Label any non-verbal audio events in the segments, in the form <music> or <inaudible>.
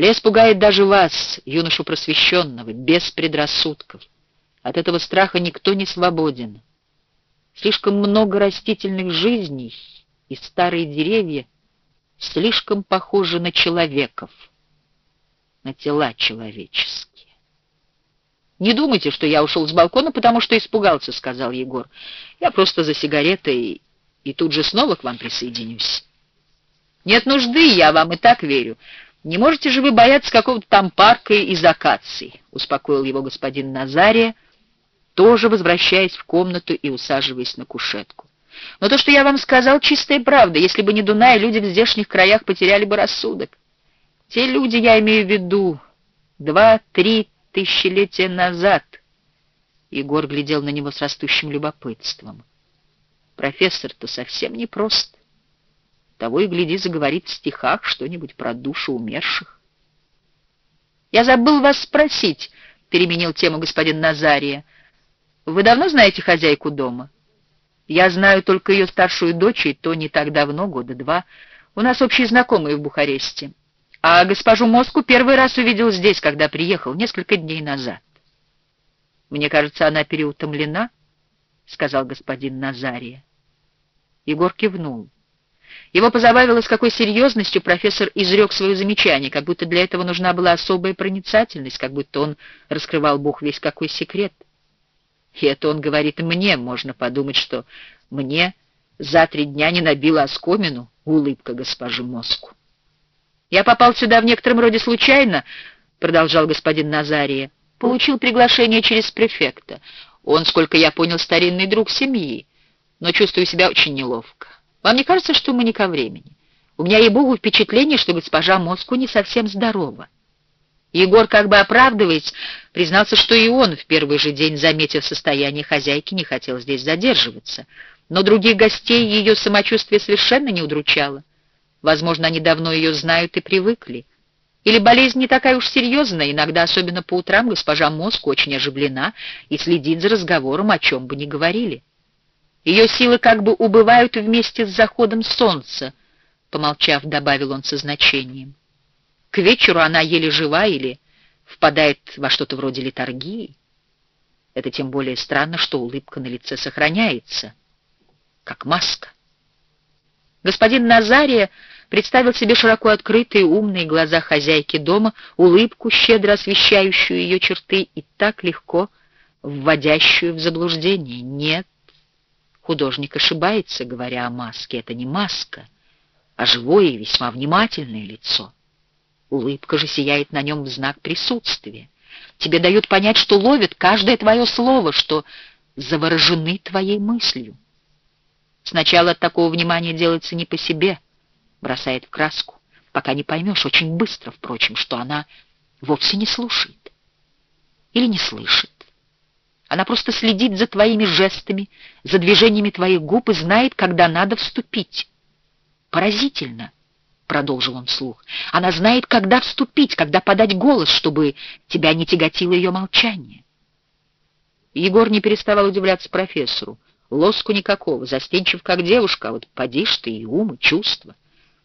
Лес пугает даже вас, юношу просвещенного, без предрассудков. От этого страха никто не свободен. Слишком много растительных жизней и старые деревья слишком похожи на человеков, на тела человеческие. «Не думайте, что я ушел с балкона, потому что испугался», — сказал Егор. «Я просто за сигаретой и тут же снова к вам присоединюсь». «Нет нужды, я вам и так верю. Не можете же вы бояться какого-то там парка из акаций», — успокоил его господин Назария, тоже возвращаясь в комнату и усаживаясь на кушетку. «Но то, что я вам сказал, чистая правда. Если бы не Дунай, люди в здешних краях потеряли бы рассудок. Те люди, я имею в виду, два-три тысячелетия назад». Егор глядел на него с растущим любопытством. «Профессор-то совсем непрост. Того и гляди, заговорит в стихах что-нибудь про душу умерших». «Я забыл вас спросить», — переменил тему господин Назария, — вы давно знаете хозяйку дома? Я знаю только ее старшую дочь, и то не так давно, года два. У нас общие знакомые в Бухаресте. А госпожу Моску первый раз увидел здесь, когда приехал, несколько дней назад. Мне кажется, она переутомлена, — сказал господин Назария. Егор кивнул. Его позабавило, с какой серьезностью профессор изрек свое замечание, как будто для этого нужна была особая проницательность, как будто он раскрывал Бог весь какой секрет — и это он говорит мне, можно подумать, что мне за три дня не набила оскомину улыбка госпожи Моску. «Я попал сюда в некотором роде случайно», — продолжал господин Назария. «Получил приглашение через префекта. Он, сколько я понял, старинный друг семьи, но чувствую себя очень неловко. Вам не кажется, что мы не ко времени? У меня, ей-богу, впечатление, что госпожа Моску не совсем здорова». Егор, как бы оправдываясь, признался, что и он в первый же день, заметив состояние хозяйки, не хотел здесь задерживаться. Но других гостей ее самочувствие совершенно не удручало. Возможно, они давно ее знают и привыкли. Или болезнь не такая уж серьезная, иногда, особенно по утрам, госпожа Моск очень оживлена и следит за разговором, о чем бы ни говорили. Ее силы как бы убывают вместе с заходом солнца, помолчав, добавил он со значением. К вечеру она еле жива или впадает во что-то вроде литургии. Это тем более странно, что улыбка на лице сохраняется, как маска. Господин Назария представил себе широко открытые умные глаза хозяйки дома, улыбку, щедро освещающую ее черты и так легко вводящую в заблуждение. Нет, художник ошибается, говоря о маске. Это не маска, а живое и весьма внимательное лицо. Улыбка же сияет на нем в знак присутствия. Тебе дают понять, что ловят каждое твое слово, что заворожены твоей мыслью. Сначала от такого внимания делается не по себе, бросает в краску, пока не поймешь, очень быстро, впрочем, что она вовсе не слушает или не слышит. Она просто следит за твоими жестами, за движениями твоих губ и знает, когда надо вступить. Поразительно — продолжил он вслух. Она знает, когда вступить, когда подать голос, чтобы тебя не тяготило ее молчание. Егор не переставал удивляться профессору. Лоску никакого, застенчив как девушка, а вот поди ты и ум, и чувства.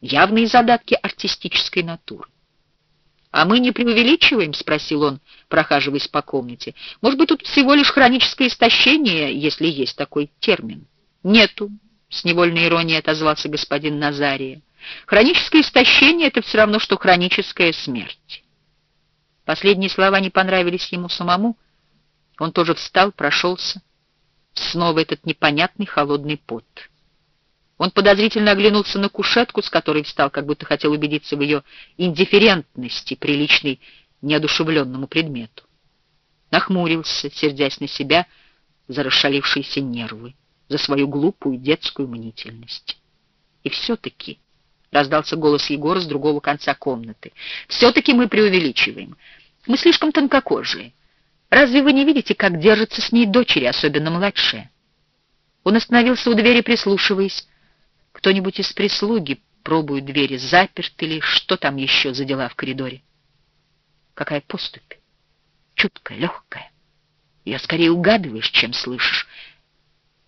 Явные задатки артистической натуры. «А мы не преувеличиваем?» — спросил он, прохаживаясь по комнате. «Может быть, тут всего лишь хроническое истощение, если есть такой термин?» «Нету», — с невольной иронией отозвался господин Назария. Хроническое истощение — это все равно, что хроническая смерть. Последние слова не понравились ему самому. Он тоже встал, прошелся. Снова этот непонятный холодный пот. Он подозрительно оглянулся на кушетку, с которой встал, как будто хотел убедиться в ее индифферентности, приличной неодушевленному предмету. Нахмурился, сердясь на себя за расшалившиеся нервы, за свою глупую детскую мнительность. И все-таки... — раздался голос Егора с другого конца комнаты. «Все-таки мы преувеличиваем. Мы слишком тонкокожие. Разве вы не видите, как держатся с ней дочери, особенно младшие?» Он остановился у двери, прислушиваясь. Кто-нибудь из прислуги пробует двери, заперты ли, что там еще за дела в коридоре. Какая поступь? Чуткая, легкая. Ее скорее угадываешь, чем слышишь,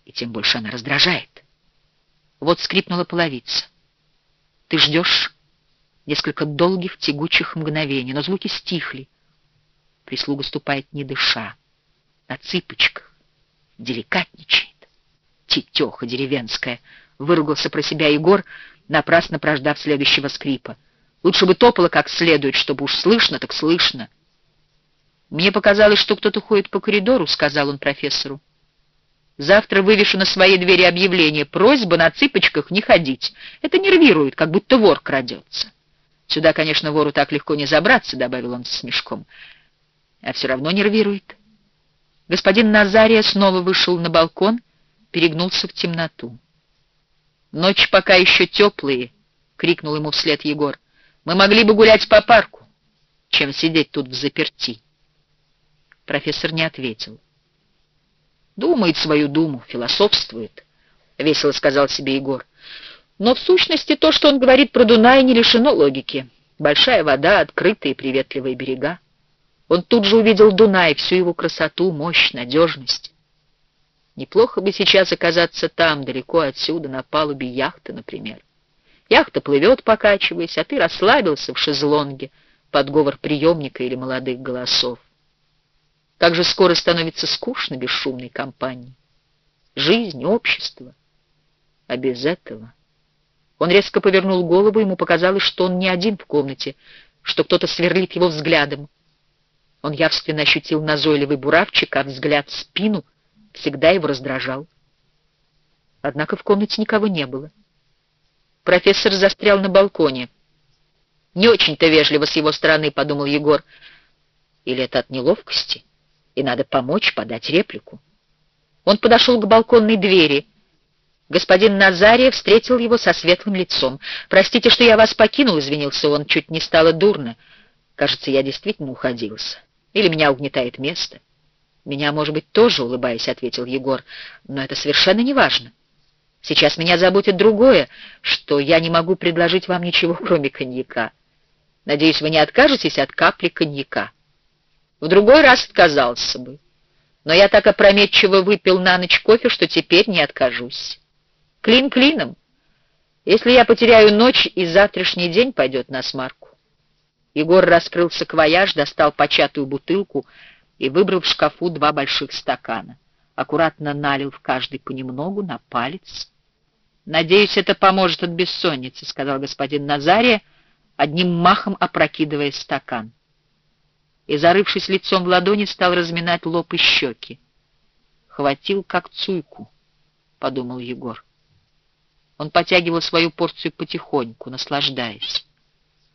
и тем больше она раздражает. Вот скрипнула половица. Ты ждешь? Несколько долгих тягучих мгновений, но звуки стихли. Прислуга ступает не дыша, на цыпочках, деликатничает. Тетеха деревенская, выругался про себя Егор, напрасно прождав следующего скрипа. Лучше бы топало как следует, чтобы уж слышно, так слышно. «Мне показалось, что кто-то ходит по коридору», — сказал он профессору. «Завтра вывешу на своей двери объявление. Просьба на цыпочках не ходить. Это нервирует, как будто вор крадется». «Сюда, конечно, вору так легко не забраться», — добавил он с мешком. «А все равно нервирует». Господин Назария снова вышел на балкон, перегнулся в темноту. «Ночь пока еще теплые», — крикнул ему вслед Егор. «Мы могли бы гулять по парку, чем сидеть тут в заперти». Профессор не ответил. «Думает свою думу, философствует», — весело сказал себе Егор. «Но в сущности то, что он говорит про Дунай, не лишено логики. Большая вода, открытые приветливые берега. Он тут же увидел Дунай, всю его красоту, мощь, надежность. Неплохо бы сейчас оказаться там, далеко отсюда, на палубе яхты, например. Яхта плывет, покачиваясь, а ты расслабился в шезлонге под говор приемника или молодых голосов. Как же скоро становится скучно без шумной компании. Жизнь, общество. А без этого... Он резко повернул голову, ему показалось, что он не один в комнате, что кто-то сверлит его взглядом. Он явственно ощутил назойливый буравчик, а взгляд в спину всегда его раздражал. Однако в комнате никого не было. Профессор застрял на балконе. «Не очень-то вежливо с его стороны», — подумал Егор. «Или это от неловкости?» и надо помочь подать реплику. Он подошел к балконной двери. Господин Назария встретил его со светлым лицом. «Простите, что я вас покинул», — извинился он, чуть не стало дурно. «Кажется, я действительно уходился. Или меня угнетает место». «Меня, может быть, тоже, улыбаясь, ответил Егор, — «но это совершенно не важно. Сейчас меня заботит другое, что я не могу предложить вам ничего, <laughs> кроме коньяка. Надеюсь, вы не откажетесь от капли коньяка». В другой раз отказался бы. Но я так опрометчиво выпил на ночь кофе, что теперь не откажусь. Клин клином. Если я потеряю ночь, и завтрашний день пойдет на смарку. Егор раскрыл саквояж, достал початую бутылку и выбрал в шкафу два больших стакана. Аккуратно налил в каждый понемногу на палец. «Надеюсь, это поможет от бессонницы», — сказал господин Назария, одним махом опрокидывая стакан и, зарывшись лицом в ладони, стал разминать лоб и щеки. «Хватил, как цуйку», — подумал Егор. Он потягивал свою порцию потихоньку, наслаждаясь.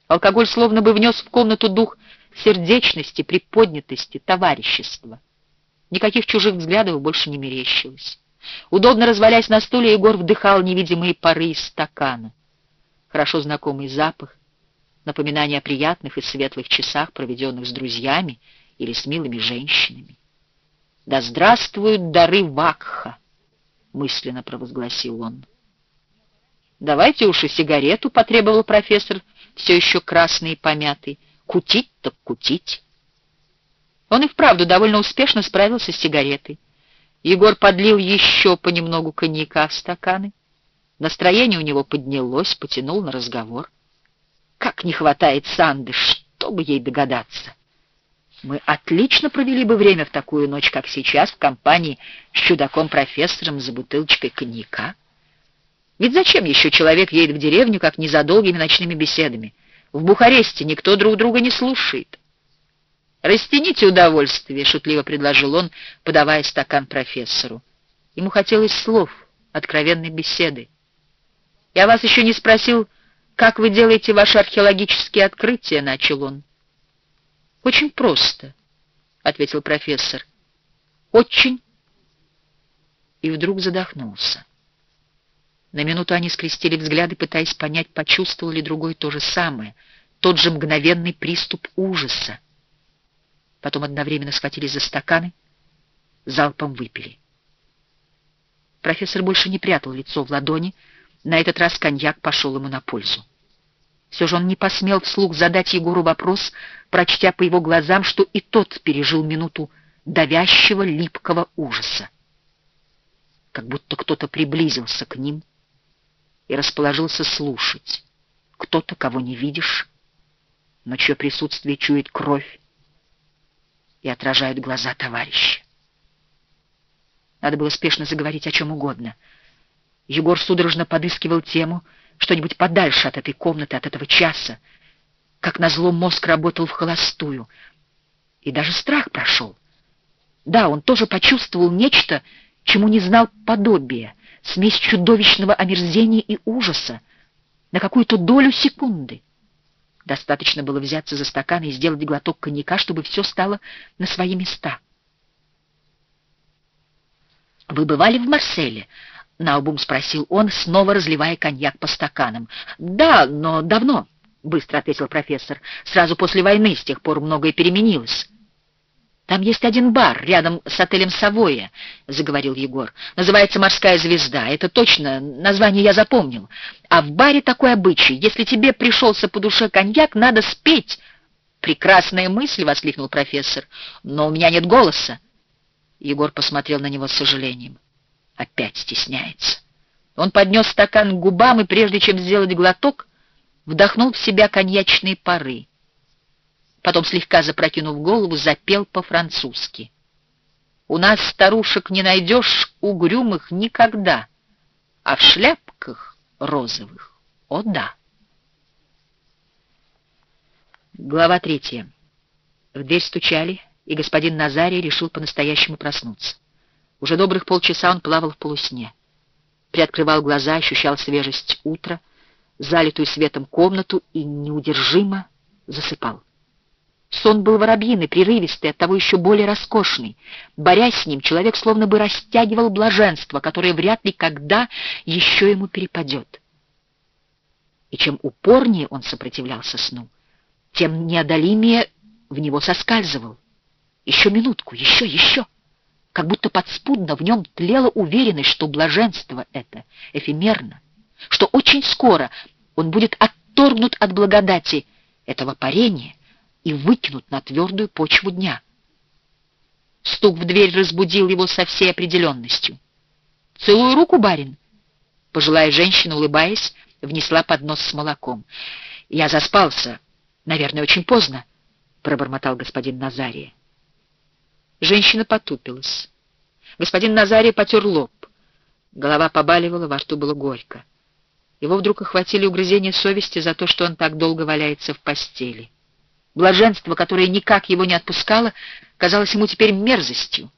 Алкоголь словно бы внес в комнату дух сердечности, приподнятости, товарищества. Никаких чужих взглядов больше не мерещилось. Удобно развалясь на стуле, Егор вдыхал невидимые пары из стакана. Хорошо знакомый запах, напоминание о приятных и светлых часах, проведенных с друзьями или с милыми женщинами. «Да здравствуют дары Вакха!» — мысленно провозгласил он. «Давайте уж и сигарету», — потребовал профессор, все еще красный и помятый. «Кутить так кутить». Он и вправду довольно успешно справился с сигаретой. Егор подлил еще понемногу коньяка в стаканы. Настроение у него поднялось, потянул на разговор. Как не хватает Санды, чтобы ей догадаться. Мы отлично провели бы время в такую ночь, как сейчас, в компании с чудаком-профессором за бутылочкой коньяка. Ведь зачем еще человек едет в деревню, как не за долгими ночными беседами? В Бухаресте никто друг друга не слушает. «Растяните удовольствие», — шутливо предложил он, подавая стакан профессору. Ему хотелось слов, откровенной беседы. «Я вас еще не спросил, «Как вы делаете ваши археологические открытия?» — начал он. «Очень просто», — ответил профессор. «Очень». И вдруг задохнулся. На минуту они скрестили взгляды, пытаясь понять, почувствовал ли другой то же самое, тот же мгновенный приступ ужаса. Потом одновременно схватились за стаканы, залпом выпили. Профессор больше не прятал лицо в ладони, на этот раз коньяк пошел ему на пользу. Все же он не посмел вслух задать Егору вопрос, прочтя по его глазам, что и тот пережил минуту давящего липкого ужаса. Как будто кто-то приблизился к ним и расположился слушать. кто-то, кого не видишь, но чье присутствие чует кровь и отражают глаза товарища. Надо было спешно заговорить о чем угодно. Егор судорожно подыскивал тему, что-нибудь подальше от этой комнаты, от этого часа. Как назло мозг работал в холостую. И даже страх прошел. Да, он тоже почувствовал нечто, чему не знал подобия, смесь чудовищного омерзения и ужаса, на какую-то долю секунды. Достаточно было взяться за стакан и сделать глоток коньяка, чтобы все стало на свои места. «Вы бывали в Марселе?» — наобум спросил он, снова разливая коньяк по стаканам. «Да, но давно», — быстро ответил профессор. «Сразу после войны, с тех пор многое переменилось». «Там есть один бар рядом с отелем «Савоя», — заговорил Егор. «Называется «Морская звезда». Это точно, название я запомнил. А в баре такой обычай. Если тебе пришелся по душе коньяк, надо спеть». «Прекрасная мысль!» — воскликнул профессор. «Но у меня нет голоса». Егор посмотрел на него с сожалением. Опять стесняется. Он поднес стакан к губам и, прежде чем сделать глоток, вдохнул в себя коньячные пары. Потом, слегка запрокинув голову, запел по-французски. «У нас старушек не найдешь угрюмых никогда, а в шляпках розовых — о да!» Глава третья. В дверь стучали, и господин Назарий решил по-настоящему проснуться. Уже добрых полчаса он плавал в полусне. Приоткрывал глаза, ощущал свежесть утра, залитую светом комнату и неудержимо засыпал. Сон был воробьиный, прерывистый, оттого еще более роскошный. Борясь с ним, человек словно бы растягивал блаженство, которое вряд ли когда еще ему перепадет. И чем упорнее он сопротивлялся сну, тем неодолимее в него соскальзывал. Еще минутку, еще, еще. Как будто подспудно в нем тлела уверенность, что блаженство это эфемерно, что очень скоро он будет отторгнут от благодати этого парения и выкинут на твердую почву дня. Стук в дверь разбудил его со всей определенностью. «Целую руку, барин!» Пожилая женщина, улыбаясь, внесла поднос с молоком. «Я заспался. Наверное, очень поздно», — пробормотал господин Назария. Женщина потупилась. Господин Назарий потер лоб. Голова побаливала, во рту было горько. Его вдруг охватили угрызения совести за то, что он так долго валяется в постели. Блаженство, которое никак его не отпускало, казалось ему теперь мерзостью.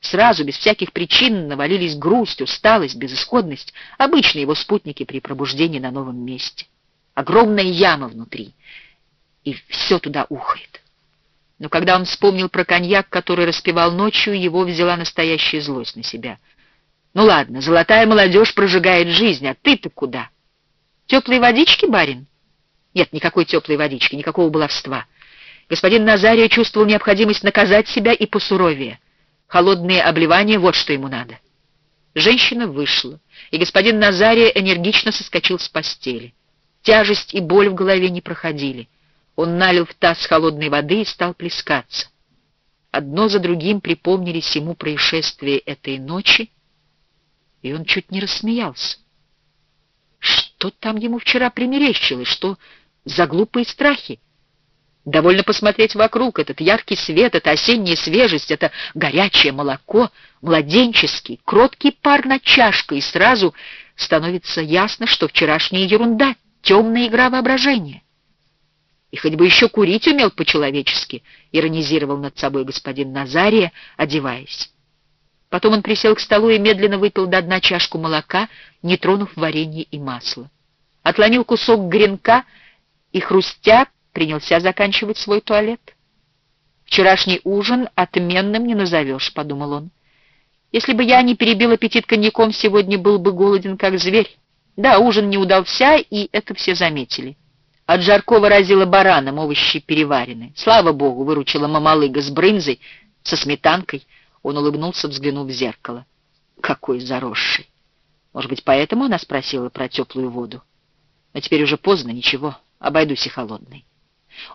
Сразу, без всяких причин, навалились грусть, усталость, безысходность, обычные его спутники при пробуждении на новом месте. Огромная яма внутри, и все туда ухает. Но когда он вспомнил про коньяк, который распивал ночью, его взяла настоящая злость на себя. «Ну ладно, золотая молодежь прожигает жизнь, а ты-то куда? Теплые водички, барин?» «Нет, никакой теплой водички, никакого баловства». Господин Назария чувствовал необходимость наказать себя и посуровее. Холодные обливания — вот что ему надо. Женщина вышла, и господин Назария энергично соскочил с постели. Тяжесть и боль в голове не проходили. Он налил в таз холодной воды и стал плескаться. Одно за другим припомнились ему происшествия этой ночи, и он чуть не рассмеялся. Что там ему вчера примерещилось? Что за глупые страхи? Довольно посмотреть вокруг, этот яркий свет, эта осенняя свежесть, это горячее молоко, младенческий, кроткий пар над чашкой, и сразу становится ясно, что вчерашняя ерунда, темная игра воображения. И хоть бы еще курить умел по-человечески, иронизировал над собой господин Назария, одеваясь. Потом он присел к столу и медленно выпил до дна чашку молока, не тронув варенье и масло. Отломил кусок гренка и, хрустя, принялся заканчивать свой туалет. «Вчерашний ужин отменным не назовешь», — подумал он. «Если бы я не перебил аппетит коньяком, сегодня был бы голоден, как зверь. Да, ужин не удался, и это все заметили». От жаркого разила бараном, овощи переварены. Слава богу, выручила мамалыга с брынзой, со сметанкой. Он улыбнулся, взглянув в зеркало. Какой заросший! Может быть, поэтому она спросила про теплую воду? Но теперь уже поздно, ничего, обойдусь и холодной.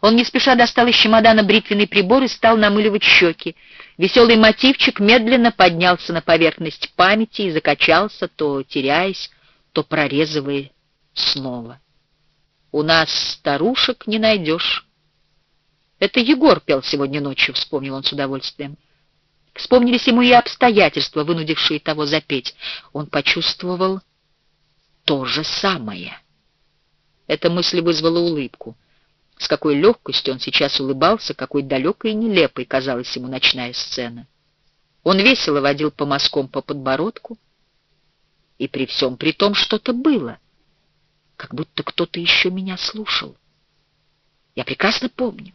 Он не спеша достал из чемодана бритвенный прибор и стал намыливать щеки. Веселый мотивчик медленно поднялся на поверхность памяти и закачался, то теряясь, то прорезывая снова. У нас старушек не найдешь. Это Егор пел сегодня ночью, вспомнил он с удовольствием. Вспомнились ему и обстоятельства, вынудившие того запеть. Он почувствовал то же самое. Эта мысль вызвала улыбку. С какой легкостью он сейчас улыбался, какой далекой и нелепой казалась ему ночная сцена. Он весело водил по мазкам по подбородку, и при всем при том что-то было, как будто кто-то еще меня слушал. Я прекрасно помню.